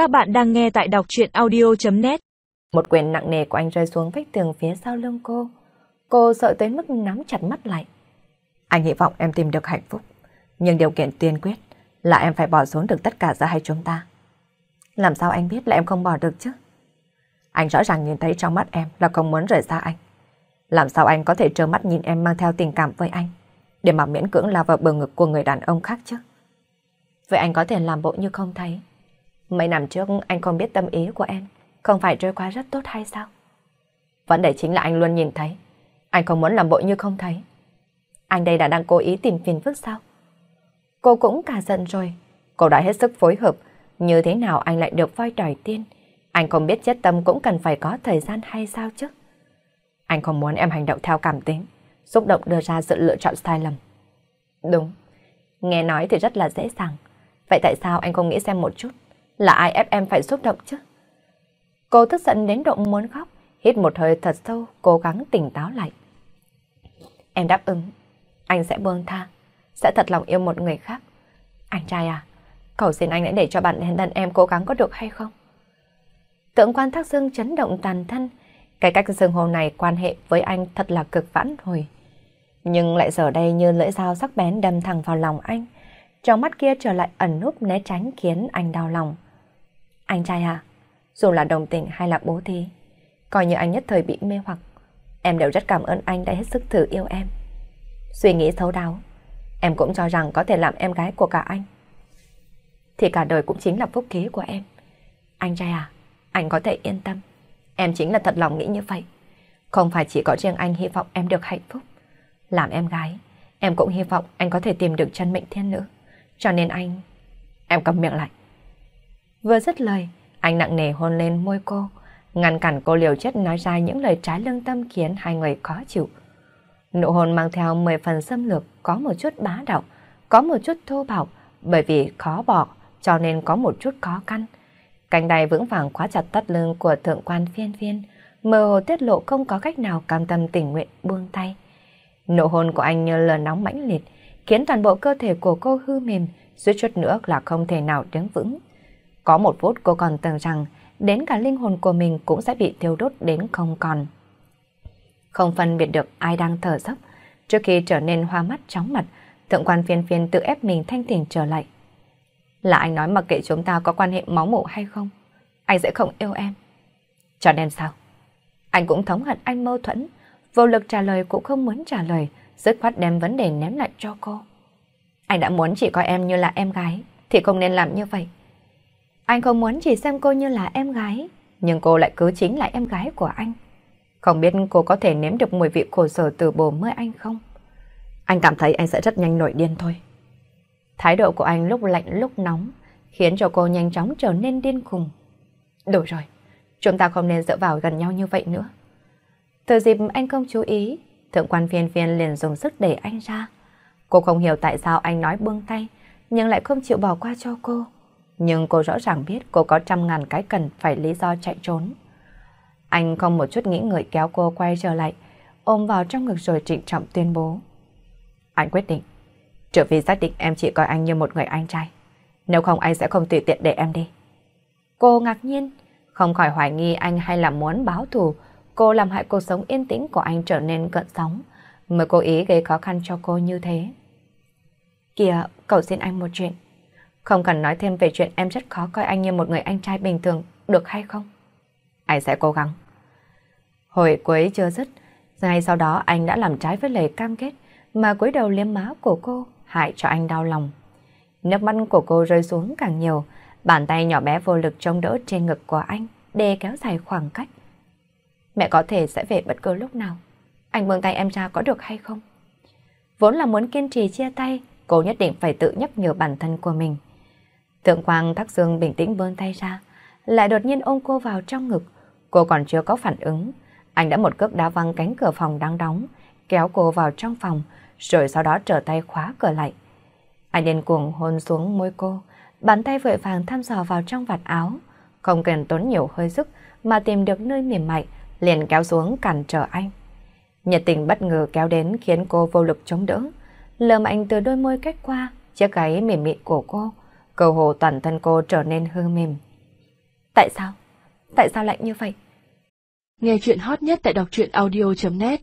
Các bạn đang nghe tại đọc truyện audio.net Một quyền nặng nề của anh rơi xuống vách tường phía sau lưng cô. Cô sợ tới mức nắm chặt mắt lại. Anh hy vọng em tìm được hạnh phúc. Nhưng điều kiện tiên quyết là em phải bỏ xuống được tất cả giữa hai chúng ta. Làm sao anh biết là em không bỏ được chứ? Anh rõ ràng nhìn thấy trong mắt em là không muốn rời xa anh. Làm sao anh có thể trơ mắt nhìn em mang theo tình cảm với anh, để mà miễn cưỡng lao vào bờ ngực của người đàn ông khác chứ? Vậy anh có thể làm bộ như không thấy. Mấy năm trước anh không biết tâm ý của em, không phải trôi qua rất tốt hay sao? Vấn đề chính là anh luôn nhìn thấy. Anh không muốn làm bộ như không thấy. Anh đây đã đang cố ý tìm phiền phức sao? Cô cũng cả giận rồi. Cô đã hết sức phối hợp. Như thế nào anh lại được voi đòi tiên? Anh không biết chết tâm cũng cần phải có thời gian hay sao chứ? Anh không muốn em hành động theo cảm tính, xúc động đưa ra sự lựa chọn sai lầm. Đúng, nghe nói thì rất là dễ dàng. Vậy tại sao anh không nghĩ xem một chút? Là ai ép em phải xúc động chứ? Cô tức giận đến độ muốn khóc, hít một hơi thật sâu, cố gắng tỉnh táo lại. Em đáp ứng, anh sẽ buông tha, sẽ thật lòng yêu một người khác. Anh trai à, cầu xin anh hãy để cho bạn thân em cố gắng có được hay không? Tượng quan thác dương chấn động toàn thân, cái cách dương hồ này quan hệ với anh thật là cực vãn hồi. Nhưng lại giờ đây như lưỡi dao sắc bén đâm thẳng vào lòng anh, trong mắt kia trở lại ẩn núp né tránh khiến anh đau lòng. Anh trai à, dù là đồng tình hay là bố thí, coi như anh nhất thời bị mê hoặc, em đều rất cảm ơn anh đã hết sức thử yêu em. Suy nghĩ thấu đáo, em cũng cho rằng có thể làm em gái của cả anh. Thì cả đời cũng chính là phúc khí của em. Anh trai à, anh có thể yên tâm. Em chính là thật lòng nghĩ như vậy. Không phải chỉ có riêng anh hy vọng em được hạnh phúc. Làm em gái, em cũng hy vọng anh có thể tìm được chân mệnh thiên nữ. Cho nên anh... Em cầm miệng lại. Vừa dứt lời, anh nặng nề hôn lên môi cô, ngăn cản cô liều chết nói ra những lời trái lương tâm khiến hai người khó chịu. Nụ hôn mang theo 10 phần xâm lược, có một chút bá đạo, có một chút thô bạo, bởi vì khó bỏ, cho nên có một chút khó khăn. Cánh tay vững vàng khóa chặt tắt lưng của thượng quan phiên phiên, mơ hồ tiết lộ không có cách nào cam tâm tình nguyện buông tay. Nụ hôn của anh như lửa nóng mãnh liệt, khiến toàn bộ cơ thể của cô hư mềm, suýt chút nữa là không thể nào đứng vững. Có một phút cô còn tưởng rằng đến cả linh hồn của mình cũng sẽ bị thiêu đốt đến không còn. Không phân biệt được ai đang thở dốc, trước khi trở nên hoa mắt chóng mặt, thượng quan phiên phiên tự ép mình thanh tỉnh trở lại. Là anh nói mặc kệ chúng ta có quan hệ máu mủ hay không, anh sẽ không yêu em. Cho nên sao? Anh cũng thống hận anh mâu thuẫn, vô lực trả lời cũng không muốn trả lời, dứt khoát đem vấn đề ném lại cho cô. Anh đã muốn chỉ coi em như là em gái, thì không nên làm như vậy. Anh không muốn chỉ xem cô như là em gái, nhưng cô lại cứ chính là em gái của anh. Không biết cô có thể nếm được mùi vị khổ sở từ bồ mới anh không? Anh cảm thấy anh sẽ rất nhanh nổi điên thôi. Thái độ của anh lúc lạnh lúc nóng, khiến cho cô nhanh chóng trở nên điên khùng. Đủ rồi, chúng ta không nên dựa vào gần nhau như vậy nữa. Từ dịp anh không chú ý, thượng quan phiên phiên liền dùng sức đẩy anh ra. Cô không hiểu tại sao anh nói buông tay, nhưng lại không chịu bỏ qua cho cô. Nhưng cô rõ ràng biết cô có trăm ngàn cái cần phải lý do chạy trốn. Anh không một chút nghĩ ngợi kéo cô quay trở lại, ôm vào trong ngực rồi trịnh trọng tuyên bố. Anh quyết định, trừ vì xác định em chỉ coi anh như một người anh trai. Nếu không anh sẽ không tùy tiện để em đi. Cô ngạc nhiên, không khỏi hoài nghi anh hay là muốn báo thù, cô làm hại cuộc sống yên tĩnh của anh trở nên cận sóng, mới cố ý gây khó khăn cho cô như thế. Kìa, cậu xin anh một chuyện. Không cần nói thêm về chuyện em rất khó coi anh như một người anh trai bình thường, được hay không? Anh sẽ cố gắng. Hồi cuối chưa dứt, ngay sau đó anh đã làm trái với lời cam kết mà cúi đầu liếm má của cô, hại cho anh đau lòng. Nước mắt của cô rơi xuống càng nhiều, bàn tay nhỏ bé vô lực chống đỡ trên ngực của anh để kéo dài khoảng cách. Mẹ có thể sẽ về bất cứ lúc nào. Anh buông tay em ra có được hay không? Vốn là muốn kiên trì chia tay, cô nhất định phải tự nhắc nhở bản thân của mình. Thượng Quang Thác Dương bình tĩnh vươn tay ra, lại đột nhiên ôm cô vào trong ngực. Cô còn chưa có phản ứng. Anh đã một cước đá văng cánh cửa phòng đang đóng, kéo cô vào trong phòng, rồi sau đó trở tay khóa cửa lại. Anh điên cuồng hôn xuống môi cô, bàn tay vội vàng thăm dò vào trong vạt áo, không cần tốn nhiều hơi sức mà tìm được nơi mềm mại, liền kéo xuống cản trở anh. Nhiệt tình bất ngờ kéo đến khiến cô vô lực chống đỡ. lờm anh từ đôi môi cách qua, chiếc gáy mềm mịn của cô, cơ hồ toàn thân cô trở nên hư mềm. Tại sao? Tại sao lạnh như vậy? Nghe chuyện hot nhất tại đọc truyện audio.net